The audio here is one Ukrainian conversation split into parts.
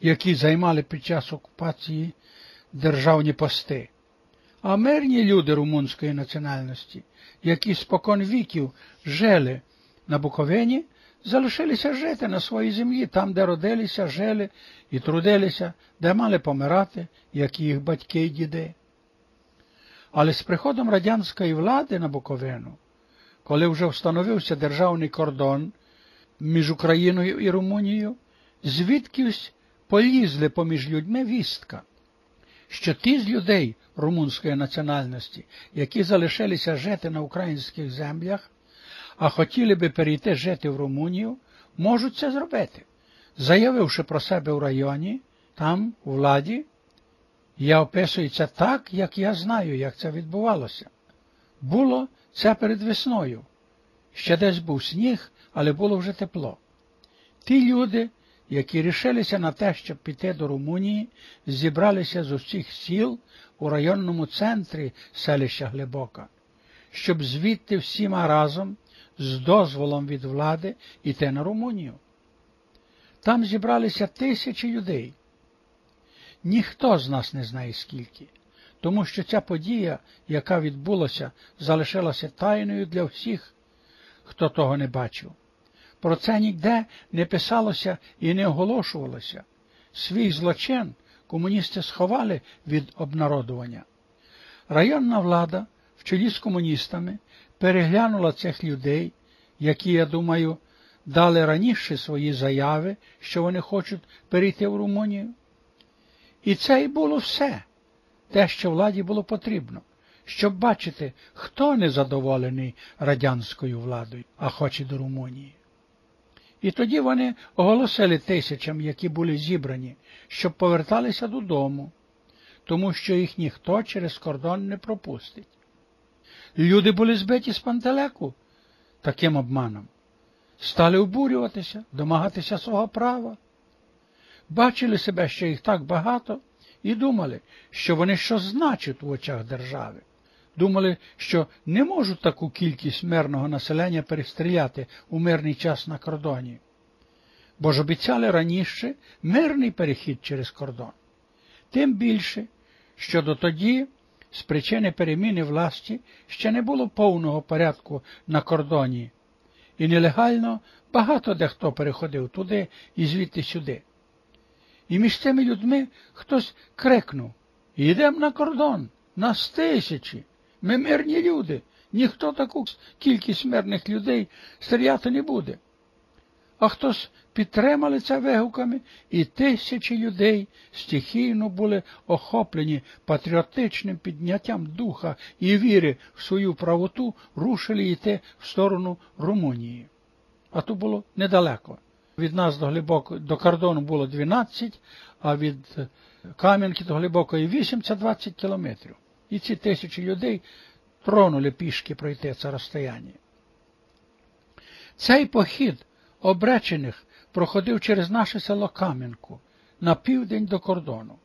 які займали під час окупації державні пости, а мирні люди румунської національності, які спокон віків жили на Буковині, залишилися жити на своїй землі, там, де родилися, жили і трудилися, де мали помирати, як їх батьки й діди. Але з приходом радянської влади на Буковину, коли вже встановився державний кордон між Україною і Румунією, звідкись полізли поміж людьми вістка, що ті з людей румунської національності, які залишилися жити на українських землях, а хотіли би перейти жити в Румунію, можуть це зробити, заявивши про себе в районі, там, у владі, я описую це так, як я знаю, як це відбувалося. Було це перед весною. Ще десь був сніг, але було вже тепло. Ті люди, які рішилися на те, щоб піти до Румунії, зібралися з усіх сіл у районному центрі селища Глибока, щоб звідти всіма разом, з дозволом від влади, йти на Румунію. Там зібралися тисячі людей. Ніхто з нас не знає скільки, тому що ця подія, яка відбулася, залишилася тайною для всіх, хто того не бачив. Про це ніде не писалося і не оголошувалося. Свій злочин комуністи сховали від обнародування. Районна влада в чолі з комуністами переглянула цих людей, які, я думаю, дали раніше свої заяви, що вони хочуть перейти в Румунію. І це і було все, те, що владі було потрібно, щоб бачити, хто незадоволений радянською владою, а хоче до Румунії. І тоді вони оголосили тисячам, які були зібрані, щоб поверталися додому, тому що їх ніхто через кордон не пропустить. Люди були збиті з пантелеку таким обманом, стали обурюватися, домагатися свого права бачили себе, що їх так багато, і думали, що вони щось значать в очах держави. Думали, що не можуть таку кількість мирного населення перестріляти у мирний час на кордоні, бо ж обіцяли раніше мирний перехід через кордон. Тим більше, що дотоді, з причини переміни власті, ще не було повного порядку на кордоні, і нелегально багато дехто переходив туди і звідти сюди. І між цими людьми хтось крикнув Йдемо на кордон, нас тисячі. Ми мирні люди, ніхто таку кількість мирних людей стріляти не буде. А хтось підтримали це вигуками, і тисячі людей стихійно були охоплені патріотичним підняттям духа і віри в свою правоту, рушили йти в сторону Румунії. А то було недалеко. Від нас до глибоко, до кордону було 12, а від Кам'янки до Глибокої 8 це 20 кілометрів. І ці тисячі людей тронули пішки пройти це розстояння. Цей похід обречених проходив через наше село Кам'янку на південь до кордону.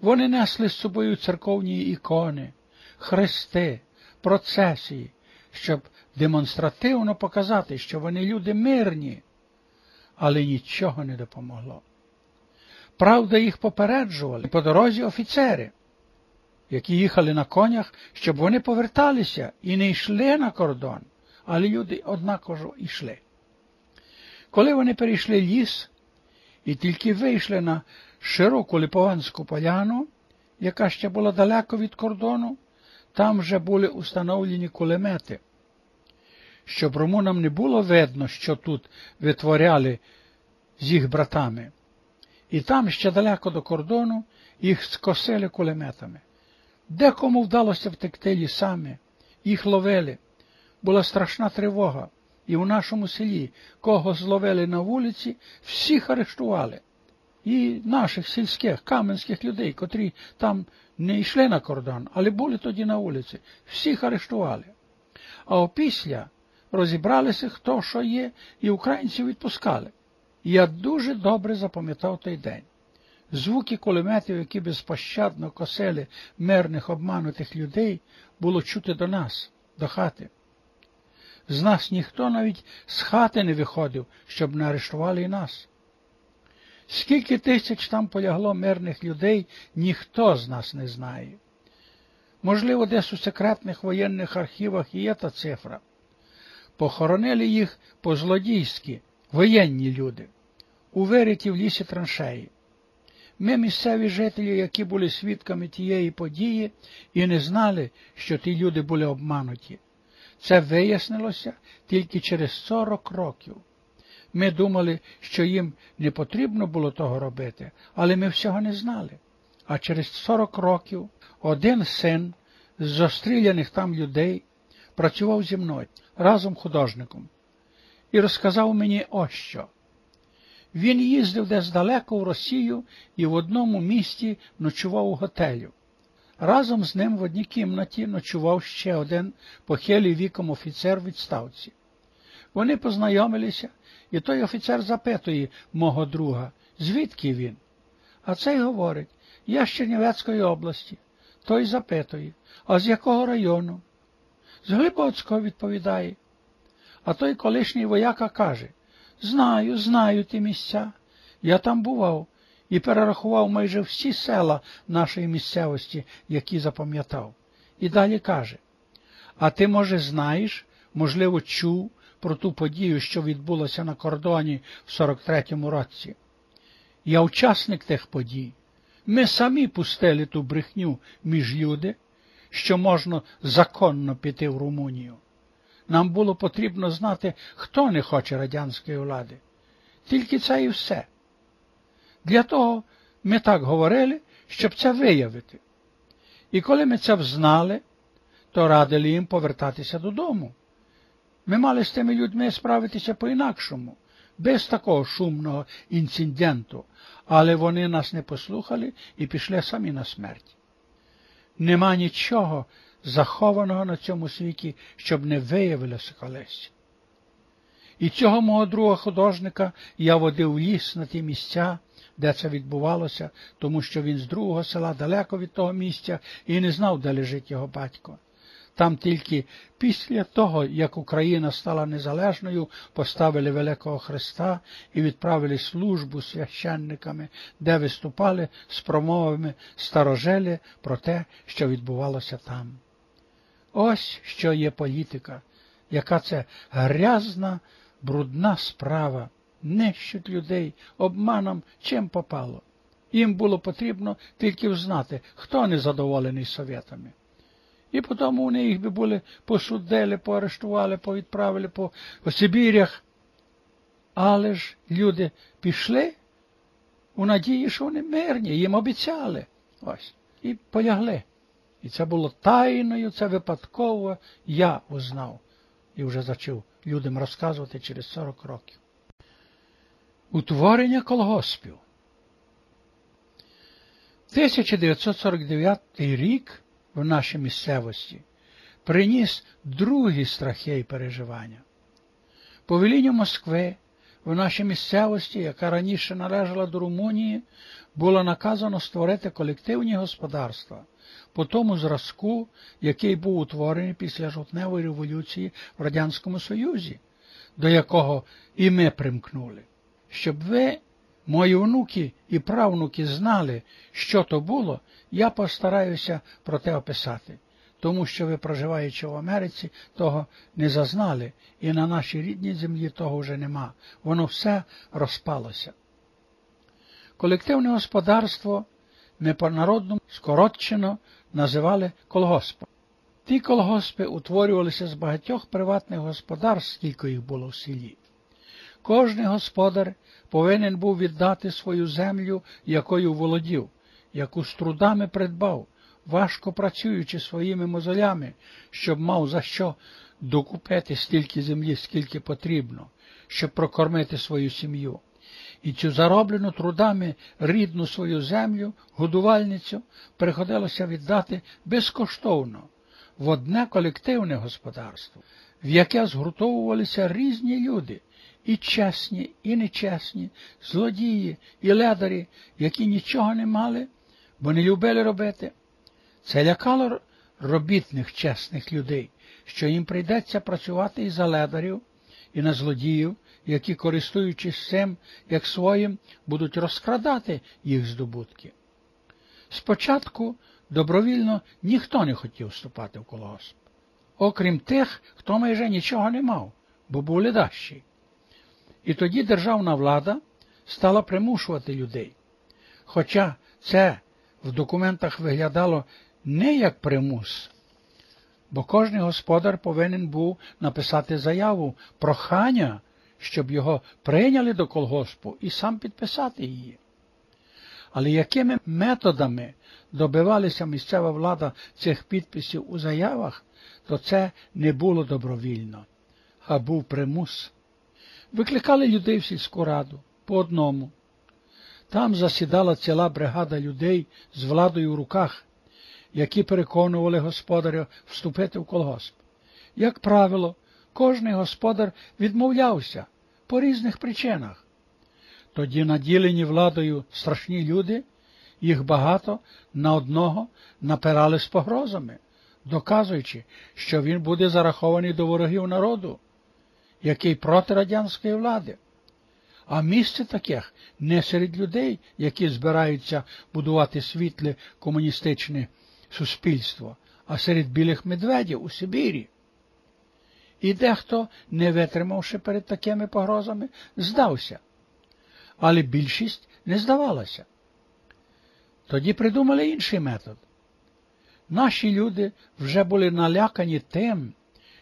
Вони несли з собою церковні ікони, хрести, процесії, щоб демонстративно показати, що вони люди мирні але нічого не допомогло. Правда, їх попереджували по дорозі офіцери, які їхали на конях, щоб вони поверталися і не йшли на кордон, але люди однаково йшли. Коли вони перейшли ліс і тільки вийшли на широку Липованську поляну, яка ще була далеко від кордону, там вже були установлені кулемети щоб румунам не було видно, що тут витворяли з їх братами. І там ще далеко до кордону їх скосили кулеметами. Декому вдалося втекти лісами, їх ловили. Була страшна тривога, і у нашому селі, кого зловили на вулиці, всіх арештували. І наших сільських, каменських людей, котрі там не йшли на кордон, але були тоді на вулиці, всіх арештували. А опісля розібралися, хто що є, і українців відпускали. Я дуже добре запам'ятав той день. Звуки кулеметів, які безпощадно косили мирних обманутих людей, було чути до нас, до хати. З нас ніхто навіть з хати не виходив, щоб не арештували і нас. Скільки тисяч там полягло мирних людей, ніхто з нас не знає. Можливо, десь у секретних воєнних архівах є та цифра. Похоронили їх по-злодійськи, воєнні люди, у вириті в лісі траншеї. Ми, місцеві жителі, які були свідками тієї події, і не знали, що ті люди були обмануті. Це вияснилося тільки через 40 років. Ми думали, що їм не потрібно було того робити, але ми всього не знали. А через 40 років один син з зостріляних там людей працював зі мною разом художником і розказав мені ось що. Він їздив десь далеко в Росію і в одному місті ночував у готелю. Разом з ним в одній кімнаті ночував ще один похилий віком офіцер в відставці. Вони познайомилися, і той офіцер запитує мого друга, звідки він? А цей говорить, я з Чернівецької області. Той запитує, а з якого району? З Глибоцького відповідає. А той колишній вояка каже Знаю, знаю ті місця. Я там бував і перерахував майже всі села нашої місцевості, які запам'ятав. І далі каже А ти, може, знаєш, можливо, чув про ту подію, що відбулася на кордоні в 43-му році? Я учасник тих подій. Ми самі пустили ту брехню між люди, що можна законно піти в Румунію. Нам було потрібно знати, хто не хоче радянської влади. Тільки це і все. Для того ми так говорили, щоб це виявити. І коли ми це взнали, то радили їм повертатися додому. Ми мали з тими людьми справитися по-інакшому, без такого шумного інциденту, але вони нас не послухали і пішли самі на смерть. Нема нічого захованого на цьому світі, щоб не виявилося колись. І цього мого друга художника я водив ліс на ті місця, де це відбувалося, тому що він з другого села далеко від того місця і не знав, де лежить його батько. Там тільки після того, як Україна стала незалежною, поставили Великого Христа і відправили службу священниками, де виступали з промовами старожелі про те, що відбувалося там. Ось що є політика, яка це грязна, брудна справа, нищуть людей обманом чим попало. Їм було потрібно тільки взнати, хто незадоволений совєтами. І потім вони їх би були посудили, поарештували, повідправили по, по Сибірях. Але ж люди пішли у надії, що вони мирні, їм обіцяли. Ось. І полягли. І це було тайною, це випадково я узнав і вже зачув людям розказувати через 40 років. Утворення колгоспів. 1949 рік в нашій місцевості приніс другі страхи і переживання. По велінню Москви в нашій місцевості, яка раніше належала до Румунії, було наказано створити колективні господарства по тому зразку, який був утворений після жовтневої революції в Радянському Союзі, до якого і ми примкнули, щоб ви, мої внуки і правнуки, знали, що то було, я постараюся про те описати, тому що ви, проживаючи в Америці, того не зазнали, і на нашій рідній землі того вже нема. Воно все розпалося. Колективне господарство ми по народному скоротчено називали колгоспом. Ті колгоспи утворювалися з багатьох приватних господарств, скільки їх було в селі. Кожний господар повинен був віддати свою землю, якою володів, яку з трудами придбав, важко працюючи своїми мозолями, щоб мав за що докупити стільки землі, скільки потрібно, щоб прокормити свою сім'ю і цю зароблену трудами рідну свою землю, годувальницю, приходилося віддати безкоштовно в одне колективне господарство, в яке згуртовувалися різні люди, і чесні, і нечесні, злодії, і ледарі, які нічого не мали, бо не любили робити. Це лякало робітних чесних людей, що їм прийдеться працювати і за ледарів, і на злодіїв, які, користуючись цим, як своїм, будуть розкрадати їх здобутки. Спочатку добровільно ніхто не хотів вступати в колгосп, окрім тих, хто майже нічого не мав, бо був ледащий. І тоді державна влада стала примушувати людей. Хоча це в документах виглядало не як примус, бо кожен господар повинен був написати заяву, прохання, щоб його прийняли до колгоспу і сам підписати її. Але якими методами добивалася місцева влада цих підписів у заявах, то це не було добровільно, а був примус. Викликали людей в сільську раду по одному. Там засідала ціла бригада людей з владою в руках, які переконували господаря вступити в колгосп. Як правило, кожний господар відмовлявся по різних причинах. Тоді наділені владою страшні люди, їх багато на одного напирали з погрозами, доказуючи, що він буде зарахований до ворогів народу, який проти радянської влади. А місце таких не серед людей, які збираються будувати світле комуністичне суспільство, а серед білих медведів у Сибірі. І дехто, не витримавши перед такими погрозами, здався, але більшість не здавалася. Тоді придумали інший метод. Наші люди вже були налякані тим,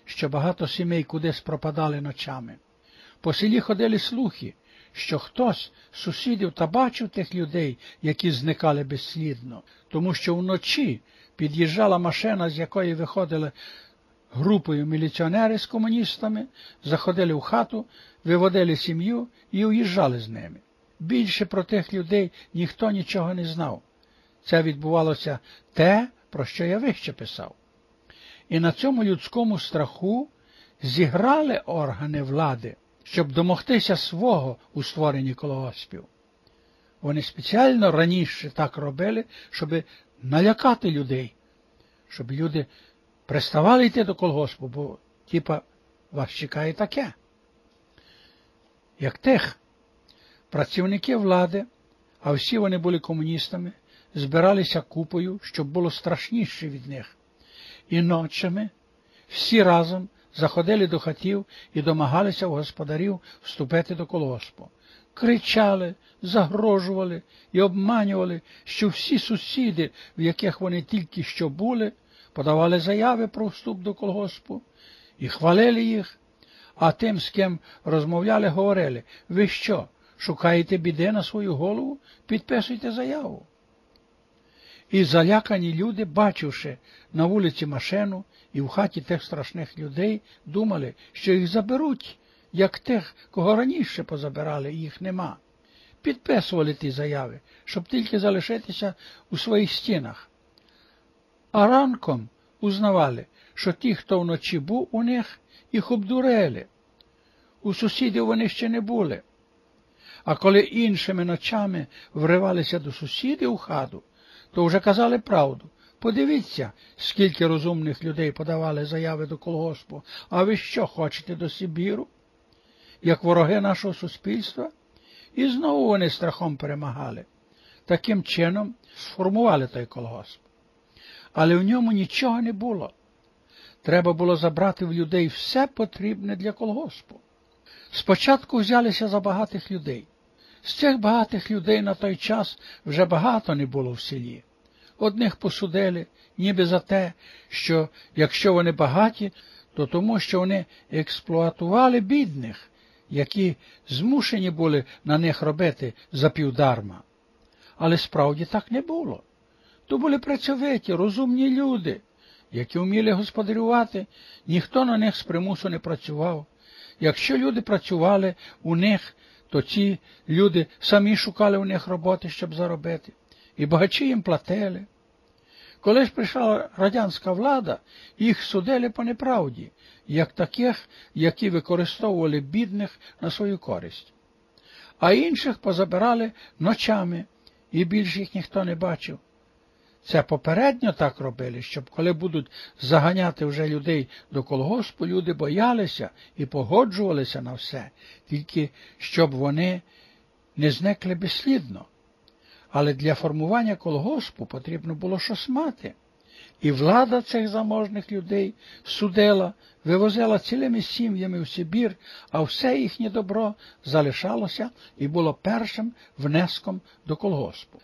що багато сімей кудись пропадали ночами. По селі ходили слухи, що хтось з сусідів та бачив тих людей, які зникали безслідно, тому що вночі під'їжджала машина, з якої виходили групою міліціонери з комуністами, заходили в хату, виводили сім'ю і уїжджали з ними. Більше про тих людей ніхто нічого не знав. Це відбувалося те, про що я вище писав. І на цьому людському страху зіграли органи влади, щоб домогтися свого у створенні колгоспів. Вони спеціально раніше так робили, щоб налякати людей, щоб люди приставали йти до колгоспу, бо, типа, вас чекає таке. Як тих працівники влади, а всі вони були комуністами, збиралися купою, щоб було страшніше від них. І ночами всі разом заходили до хатів і домагалися у господарів вступити до колгоспу. Кричали, загрожували і обманювали, що всі сусіди, в яких вони тільки що були, подавали заяви про вступ до колгоспу і хвалили їх, а тим, з ким розмовляли, говорили, ви що, шукаєте біди на свою голову, підписуйте заяву. І залякані люди, бачивши на вулиці машину і в хаті тих страшних людей, думали, що їх заберуть, як тих, кого раніше позабирали, їх нема. Підписували ті заяви, щоб тільки залишитися у своїх стінах. А ранком узнавали, що ті, хто вночі був у них, їх обдурели. У сусідів вони ще не були. А коли іншими ночами вривалися до сусідів у хату, то вже казали правду. Подивіться, скільки розумних людей подавали заяви до колгоспу, а ви що хочете до Сибіру, як вороги нашого суспільства? І знову вони страхом перемагали. Таким чином сформували той колгосп. Але в ньому нічого не було. Треба було забрати в людей все потрібне для колгоспу. Спочатку взялися за багатих людей. З цих багатих людей на той час вже багато не було в селі. Одних посудили, ніби за те, що якщо вони багаті, то тому, що вони експлуатували бідних, які змушені були на них робити запівдарма. Але справді так не було. То були працьовиті, розумні люди, які вміли господарювати, ніхто на них з примусу не працював. Якщо люди працювали у них, то ці люди самі шукали у них роботи, щоб заробити, і багачі їм платили. Коли ж прийшла радянська влада, їх судили по неправді, як таких, які використовували бідних на свою користь. А інших позабирали ночами, і більше їх ніхто не бачив. Це попередньо так робили, щоб коли будуть заганяти вже людей до колгоспу, люди боялися і погоджувалися на все, тільки щоб вони не зникли безслідно. Але для формування колгоспу потрібно було щось мати. І влада цих заможних людей судила, вивозила цілими сім'ями в Сибір, а все їхнє добро залишалося і було першим внеском до колгоспу.